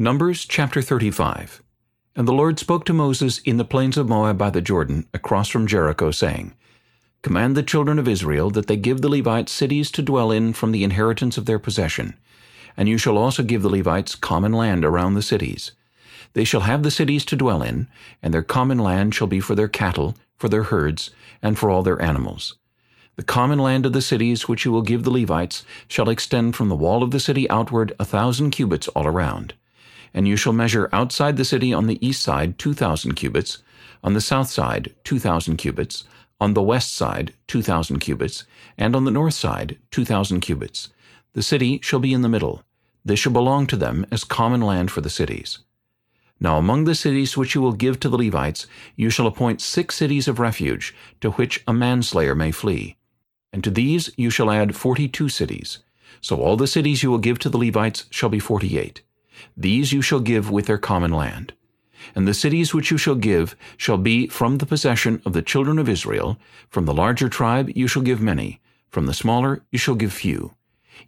Numbers chapter 35 And the Lord spoke to Moses in the plains of Moab by the Jordan, across from Jericho, saying, Command the children of Israel that they give the Levites cities to dwell in from the inheritance of their possession. And you shall also give the Levites common land around the cities. They shall have the cities to dwell in, and their common land shall be for their cattle, for their herds, and for all their animals. The common land of the cities which you will give the Levites shall extend from the wall of the city outward a thousand cubits all around and you shall measure outside the city on the east side two thousand cubits, on the south side two thousand cubits, on the west side two thousand cubits, and on the north side two thousand cubits. The city shall be in the middle. This shall belong to them as common land for the cities. Now among the cities which you will give to the Levites, you shall appoint six cities of refuge, to which a manslayer may flee. And to these you shall add forty-two cities. So all the cities you will give to the Levites shall be forty-eight. These you shall give with their common land. And the cities which you shall give shall be from the possession of the children of Israel. From the larger tribe you shall give many. From the smaller you shall give few.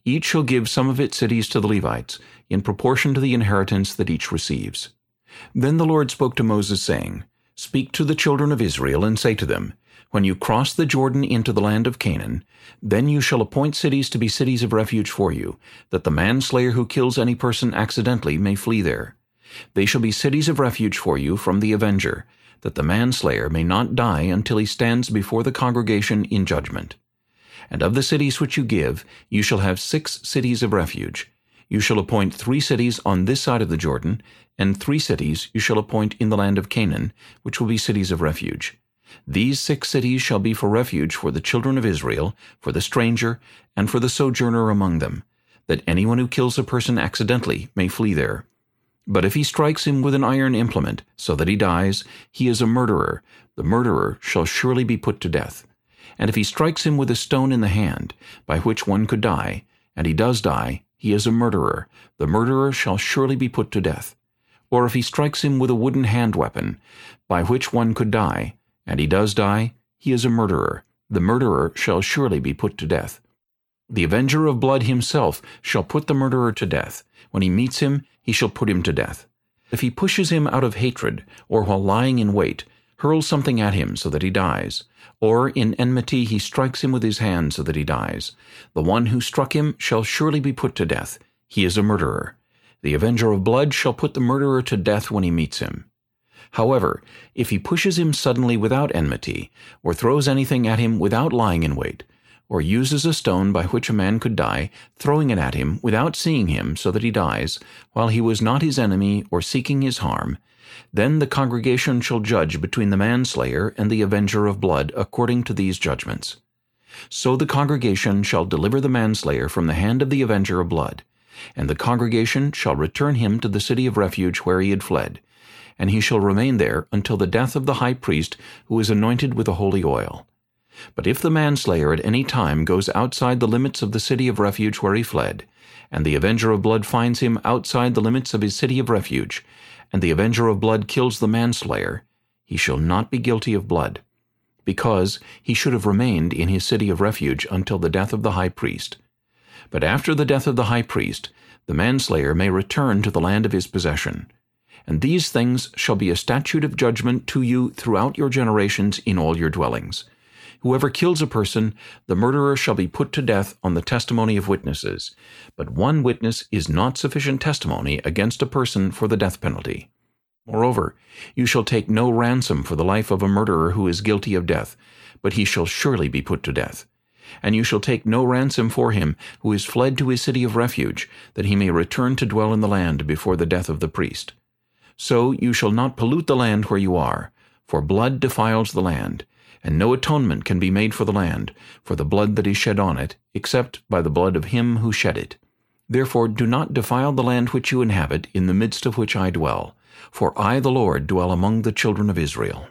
Each shall give some of its cities to the Levites, in proportion to the inheritance that each receives. Then the Lord spoke to Moses, saying, Speak to the children of Israel, and say to them, when you cross the Jordan into the land of Canaan, then you shall appoint cities to be cities of refuge for you, that the manslayer who kills any person accidentally may flee there. They shall be cities of refuge for you from the avenger, that the manslayer may not die until he stands before the congregation in judgment. And of the cities which you give, you shall have six cities of refuge. You shall appoint three cities on this side of the Jordan, and three cities you shall appoint in the land of Canaan, which will be cities of refuge. These six cities shall be for refuge for the children of Israel, for the stranger, and for the sojourner among them, that anyone who kills a person accidentally may flee there. But if he strikes him with an iron implement, so that he dies, he is a murderer. The murderer shall surely be put to death. And if he strikes him with a stone in the hand, by which one could die, and he does die, he is a murderer. The murderer shall surely be put to death. Or if he strikes him with a wooden hand weapon, by which one could die, and he does die, he is a murderer. The murderer shall surely be put to death. The avenger of blood himself shall put the murderer to death. When he meets him, he shall put him to death. If he pushes him out of hatred, or while lying in wait, hurls something at him so that he dies, or in enmity he strikes him with his hand so that he dies, the one who struck him shall surely be put to death. He is a murderer. The avenger of blood shall put the murderer to death when he meets him. However, if he pushes him suddenly without enmity, or throws anything at him without lying in wait, or uses a stone by which a man could die, throwing it at him without seeing him so that he dies, while he was not his enemy or seeking his harm, then the congregation shall judge between the manslayer and the avenger of blood according to these judgments. So the congregation shall deliver the manslayer from the hand of the avenger of blood, and the congregation shall return him to the city of refuge where he had fled, and he shall remain there until the death of the high priest who is anointed with the holy oil. But if the manslayer at any time goes outside the limits of the city of refuge where he fled, and the avenger of blood finds him outside the limits of his city of refuge, and the avenger of blood kills the manslayer, he shall not be guilty of blood, because he should have remained in his city of refuge until the death of the high priest. But after the death of the high priest, the manslayer may return to the land of his possession. And these things shall be a statute of judgment to you throughout your generations in all your dwellings. Whoever kills a person, the murderer shall be put to death on the testimony of witnesses. But one witness is not sufficient testimony against a person for the death penalty. Moreover, you shall take no ransom for the life of a murderer who is guilty of death, but he shall surely be put to death. And you shall take no ransom for him who is fled to his city of refuge, that he may return to dwell in the land before the death of the priest. So you shall not pollute the land where you are, for blood defiles the land, and no atonement can be made for the land, for the blood that is shed on it, except by the blood of him who shed it. Therefore do not defile the land which you inhabit, in the midst of which I dwell, for I the Lord dwell among the children of Israel.